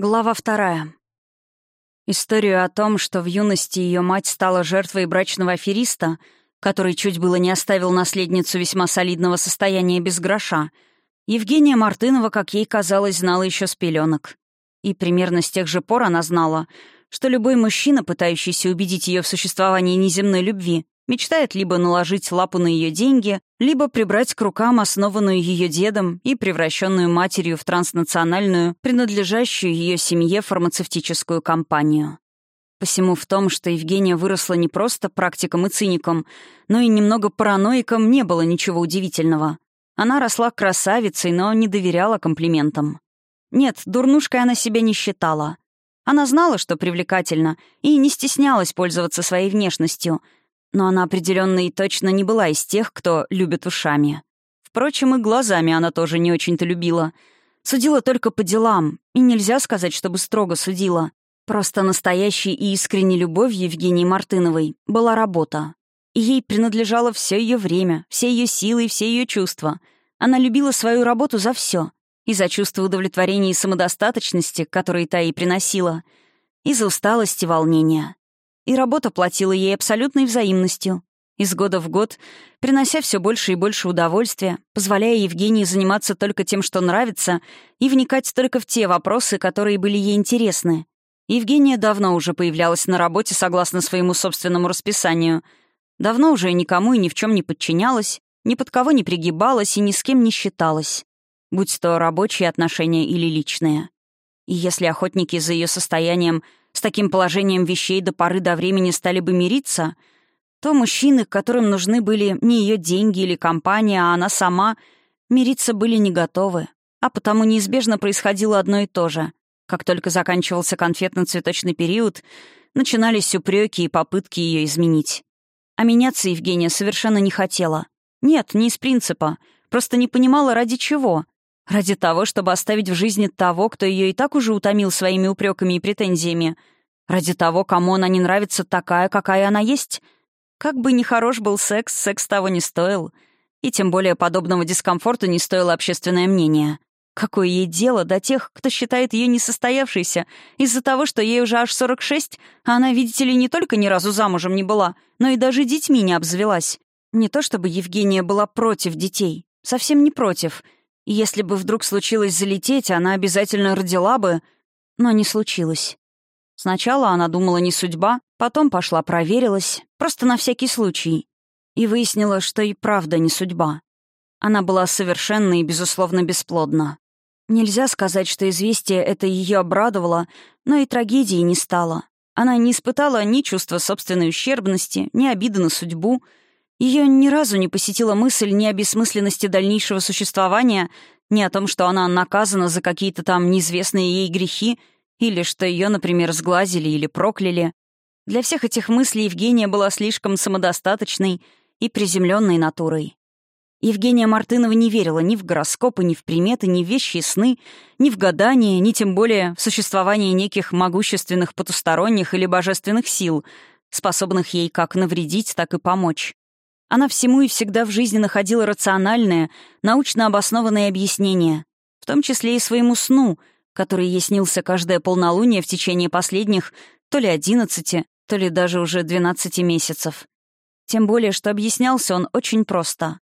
Глава вторая. Историю о том, что в юности ее мать стала жертвой брачного афериста, который чуть было не оставил наследницу весьма солидного состояния без гроша, Евгения Мартынова, как ей казалось, знала еще с пеленок. И примерно с тех же пор она знала, что любой мужчина, пытающийся убедить ее в существовании неземной любви, Мечтает либо наложить лапу на ее деньги, либо прибрать к рукам основанную ее дедом и превращенную матерью в транснациональную, принадлежащую ее семье фармацевтическую компанию. Посему в том, что Евгения выросла не просто практиком и циником, но и немного параноиком, не было ничего удивительного. Она росла красавицей, но не доверяла комплиментам. Нет, дурнушкой она себя не считала. Она знала, что привлекательно, и не стеснялась пользоваться своей внешностью — но она определенно и точно не была из тех, кто любит ушами. Впрочем, и глазами она тоже не очень-то любила. Судила только по делам, и нельзя сказать, чтобы строго судила. Просто настоящей и искренней любовью Евгении Мартыновой была работа. И ей принадлежало все ее время, все ее силы и все ее чувства. Она любила свою работу за все. И за чувство удовлетворения и самодостаточности, которые та ей приносила, и за усталость и волнение и работа платила ей абсолютной взаимностью. Из года в год, принося все больше и больше удовольствия, позволяя Евгении заниматься только тем, что нравится, и вникать только в те вопросы, которые были ей интересны. Евгения давно уже появлялась на работе согласно своему собственному расписанию. Давно уже никому и ни в чем не подчинялась, ни под кого не пригибалась и ни с кем не считалась. Будь то рабочие отношения или личные. И если охотники за ее состоянием — с таким положением вещей до поры до времени стали бы мириться, то мужчины, которым нужны были не ее деньги или компания, а она сама, мириться были не готовы. А потому неизбежно происходило одно и то же. Как только заканчивался конфетно-цветочный период, начинались упреки и попытки ее изменить. А меняться Евгения совершенно не хотела. Нет, не из принципа. Просто не понимала, ради чего. Ради того, чтобы оставить в жизни того, кто ее и так уже утомил своими упреками и претензиями. Ради того, кому она не нравится такая, какая она есть. Как бы ни хорош был секс, секс того не стоил. И тем более подобного дискомфорта не стоило общественное мнение. Какое ей дело до тех, кто считает ее несостоявшейся, из-за того, что ей уже аж 46, а она, видите ли, не только ни разу замужем не была, но и даже детьми не обзавелась. Не то чтобы Евгения была против детей. Совсем не против — если бы вдруг случилось залететь, она обязательно родила бы, но не случилось. Сначала она думала не судьба, потом пошла проверилась, просто на всякий случай, и выяснила, что и правда не судьба. Она была совершенно и, безусловно, бесплодна. Нельзя сказать, что известие это ее обрадовало, но и трагедии не стало. Она не испытала ни чувства собственной ущербности, ни обиды на судьбу — ее ни разу не посетила мысль ни о бессмысленности дальнейшего существования, ни о том, что она наказана за какие-то там неизвестные ей грехи, или что ее, например, сглазили или прокляли. Для всех этих мыслей Евгения была слишком самодостаточной и приземленной натурой. Евгения Мартынова не верила ни в гороскопы, ни в приметы, ни в вещи и сны, ни в гадания, ни тем более в существование неких могущественных потусторонних или божественных сил, способных ей как навредить, так и помочь. Она всему и всегда в жизни находила рациональное, научно обоснованное объяснение, в том числе и своему сну, который ей снился каждое полнолуние в течение последних то ли одиннадцати, то ли даже уже двенадцати месяцев. Тем более, что объяснялся он очень просто.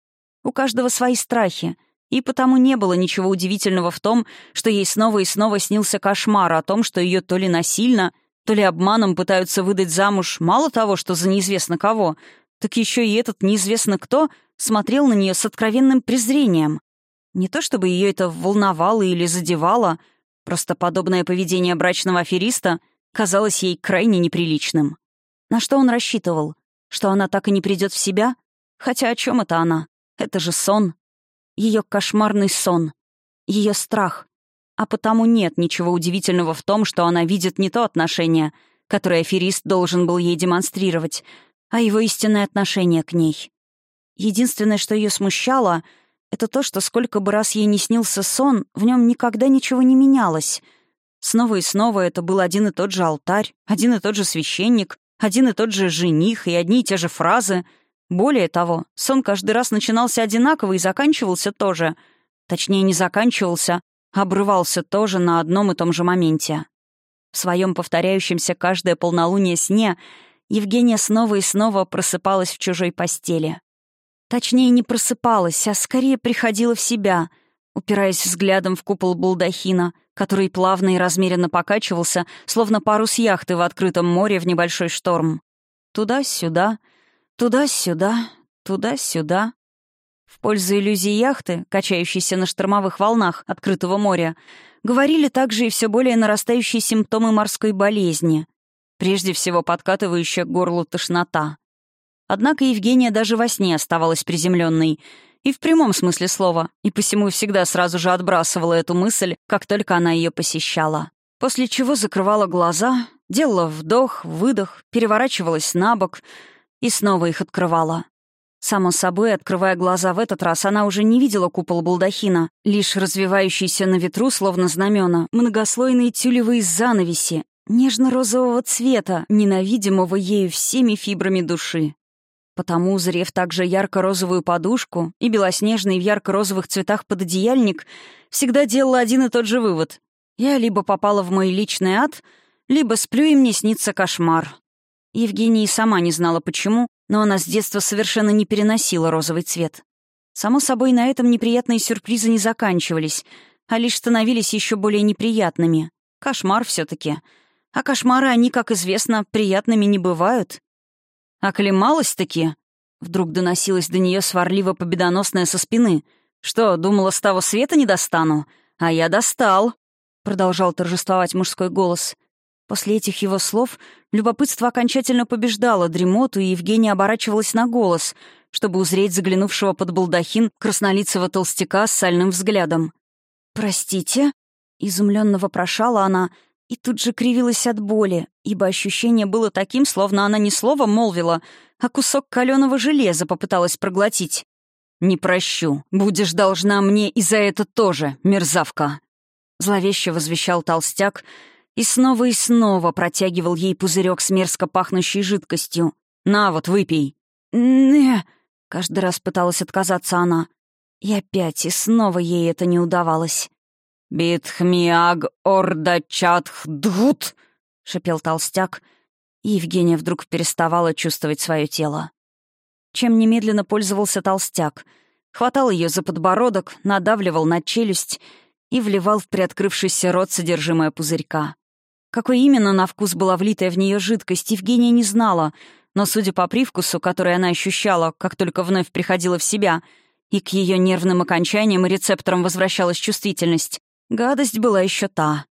У каждого свои страхи, и потому не было ничего удивительного в том, что ей снова и снова снился кошмар о том, что ее то ли насильно, то ли обманом пытаются выдать замуж мало того, что за неизвестно кого, так еще и этот неизвестно кто смотрел на нее с откровенным презрением. Не то чтобы ее это волновало или задевало, просто подобное поведение брачного афериста казалось ей крайне неприличным. На что он рассчитывал? Что она так и не придет в себя? Хотя о чем это она? Это же сон. Ее кошмарный сон. Ее страх. А потому нет ничего удивительного в том, что она видит не то отношение, которое аферист должен был ей демонстрировать, а его истинное отношение к ней. Единственное, что ее смущало, это то, что сколько бы раз ей не снился сон, в нем никогда ничего не менялось. Снова и снова это был один и тот же алтарь, один и тот же священник, один и тот же жених и одни и те же фразы. Более того, сон каждый раз начинался одинаково и заканчивался тоже. Точнее, не заканчивался, обрывался тоже на одном и том же моменте. В своем повторяющемся каждое полнолуние сне Евгения снова и снова просыпалась в чужой постели. Точнее, не просыпалась, а скорее приходила в себя, упираясь взглядом в купол балдахина, который плавно и размеренно покачивался, словно парус яхты в открытом море в небольшой шторм. Туда-сюда, туда-сюда, туда-сюда. В пользу иллюзии яхты, качающейся на штормовых волнах открытого моря, говорили также и все более нарастающие симптомы морской болезни, прежде всего подкатывающая к горлу тошнота. Однако Евгения даже во сне оставалась приземленной, и в прямом смысле слова, и посему всегда сразу же отбрасывала эту мысль, как только она ее посещала. После чего закрывала глаза, делала вдох, выдох, переворачивалась на бок и снова их открывала. Само собой, открывая глаза в этот раз, она уже не видела купол балдахина, лишь развивающиеся на ветру, словно знамена, многослойные тюлевые занавеси, нежно-розового цвета, ненавидимого ею всеми фибрами души. Потому, узрев также ярко-розовую подушку и белоснежный в ярко-розовых цветах пододеяльник, всегда делала один и тот же вывод. Я либо попала в мой личный ад, либо сплю, и мне снится кошмар. Евгения и сама не знала почему, но она с детства совершенно не переносила розовый цвет. Само собой, на этом неприятные сюрпризы не заканчивались, а лишь становились еще более неприятными. Кошмар все таки А кошмары, они, как известно, приятными не бывают. «Оклемалась-таки?» Вдруг доносилась до нее сварливо победоносная со спины. «Что, думала, с того света не достану? А я достал!» Продолжал торжествовать мужской голос. После этих его слов любопытство окончательно побеждало дремоту, и Евгения оборачивалась на голос, чтобы узреть заглянувшего под балдахин краснолицего толстяка с сальным взглядом. «Простите?» — изумленно вопрошала она, и тут же кривилась от боли, ибо ощущение было таким, словно она не слово молвила, а кусок каленого железа попыталась проглотить. «Не прощу. Будешь должна мне и за это тоже, мерзавка!» Зловеще возвещал толстяк, и снова и снова протягивал ей пузырек с мерзко пахнущей жидкостью. «На вот, выпей». «Не...» — каждый раз пыталась отказаться она. И опять, и снова ей это не удавалось. «Битхмиаг орда чатхдгут!» — шепел толстяк, и Евгения вдруг переставала чувствовать свое тело. Чем немедленно пользовался толстяк. Хватал ее за подбородок, надавливал на челюсть и вливал в приоткрывшийся рот содержимое пузырька. Какой именно на вкус была влитая в нее жидкость, Евгения не знала, но, судя по привкусу, который она ощущала, как только вновь приходила в себя, и к ее нервным окончаниям и рецепторам возвращалась чувствительность, гадость была еще та.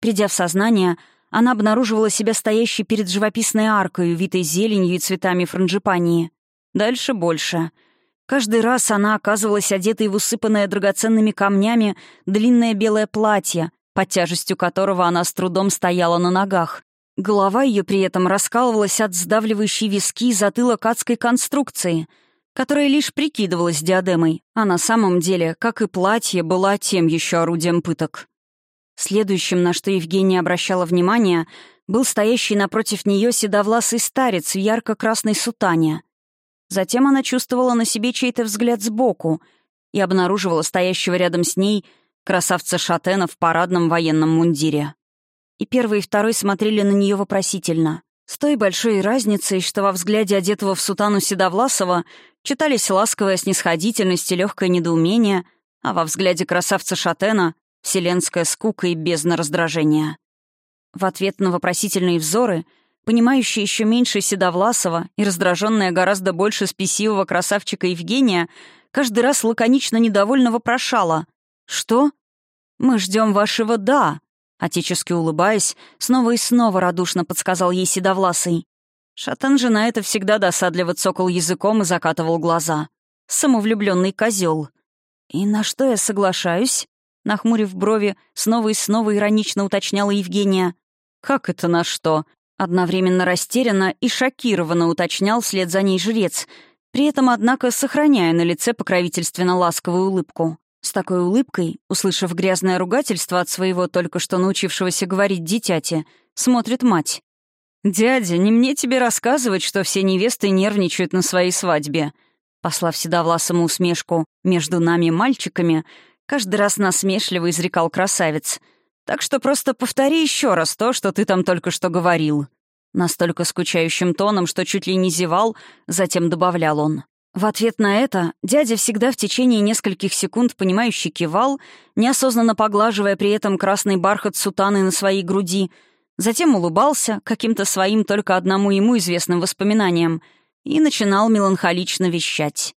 Придя в сознание, она обнаруживала себя стоящей перед живописной аркой, увитой зеленью и цветами франжипании. Дальше больше. Каждый раз она оказывалась одетой в усыпанное драгоценными камнями длинное белое платье, под тяжестью которого она с трудом стояла на ногах. Голова ее при этом раскалывалась от сдавливающей виски затылок адской конструкции, которая лишь прикидывалась диадемой, а на самом деле, как и платье, была тем еще орудием пыток. Следующим, на что Евгения обращала внимание, был стоящий напротив нее седовласый старец в ярко-красной сутане. Затем она чувствовала на себе чей-то взгляд сбоку и обнаруживала стоящего рядом с ней — красавца Шатена в парадном военном мундире. И первый и второй смотрели на нее вопросительно. С той большой разницей, что во взгляде одетого в сутану Седовласова читались ласковая снисходительность и легкое недоумение, а во взгляде красавца Шатена — вселенская скука и бездна раздражения. В ответ на вопросительные взоры, понимающая еще меньше Седовласова и раздраженная гораздо больше спесивого красавчика Евгения, каждый раз лаконично недовольно вопрошала «Что?» «Мы ждем вашего «да», — отечески улыбаясь, снова и снова радушно подсказал ей Седовласый. Шатан же на это всегда досадливо цокал языком и закатывал глаза. Самовлюбленный козел. «И на что я соглашаюсь?» Нахмурив брови, снова и снова иронично уточняла Евгения. «Как это на что?» Одновременно растерянно и шокированно уточнял вслед за ней жрец, при этом, однако, сохраняя на лице покровительственно ласковую улыбку. С такой улыбкой, услышав грязное ругательство от своего только что научившегося говорить дитяти, смотрит мать. «Дядя, не мне тебе рассказывать, что все невесты нервничают на своей свадьбе». Послав седовласому усмешку между нами мальчиками, Каждый раз насмешливо изрекал красавец. «Так что просто повтори еще раз то, что ты там только что говорил». Настолько скучающим тоном, что чуть ли не зевал, затем добавлял он. В ответ на это дядя всегда в течение нескольких секунд понимающе кивал, неосознанно поглаживая при этом красный бархат сутаны на своей груди, затем улыбался каким-то своим только одному ему известным воспоминаниям и начинал меланхолично вещать.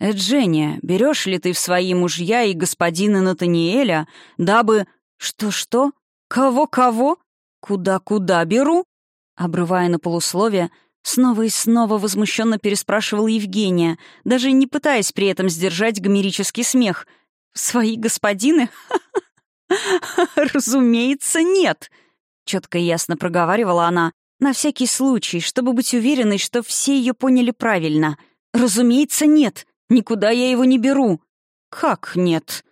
«Эджения, берешь ли ты в свои мужья и господина Натаниэля, дабы...» «Что-что? Кого-кого? Куда-куда беру?» Обрывая на полусловие, снова и снова возмущенно переспрашивал Евгения, даже не пытаясь при этом сдержать гомерический смех. «Свои господины? Разумеется, нет!» Четко и ясно проговаривала она, на всякий случай, чтобы быть уверенной, что все ее поняли правильно. «Разумеется, нет! Никуда я его не беру!» «Как нет?»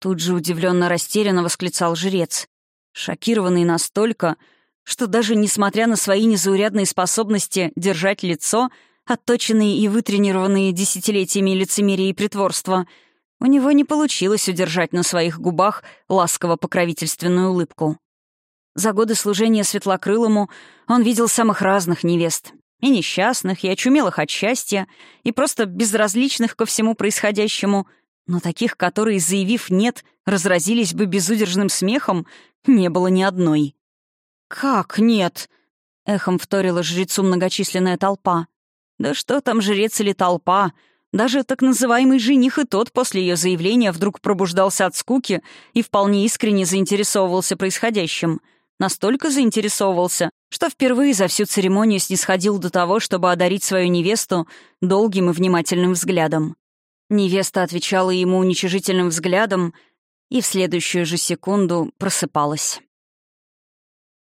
Тут же удивленно растерянно восклицал жрец, шокированный настолько, что даже несмотря на свои незаурядные способности держать лицо, отточенные и вытренированные десятилетиями лицемерия и притворства, у него не получилось удержать на своих губах ласково-покровительственную улыбку. За годы служения Светлокрылому он видел самых разных невест. И несчастных, и очумелых от счастья, и просто безразличных ко всему происходящему. Но таких, которые, заявив «нет», разразились бы безудержным смехом, не было ни одной. «Как нет?» — эхом вторила жрецу многочисленная толпа. «Да что там жрец или толпа?» Даже так называемый жених и тот после ее заявления вдруг пробуждался от скуки и вполне искренне заинтересовывался происходящим. Настолько заинтересовывался, что впервые за всю церемонию снисходил до того, чтобы одарить свою невесту долгим и внимательным взглядом. Невеста отвечала ему уничижительным взглядом и в следующую же секунду просыпалась.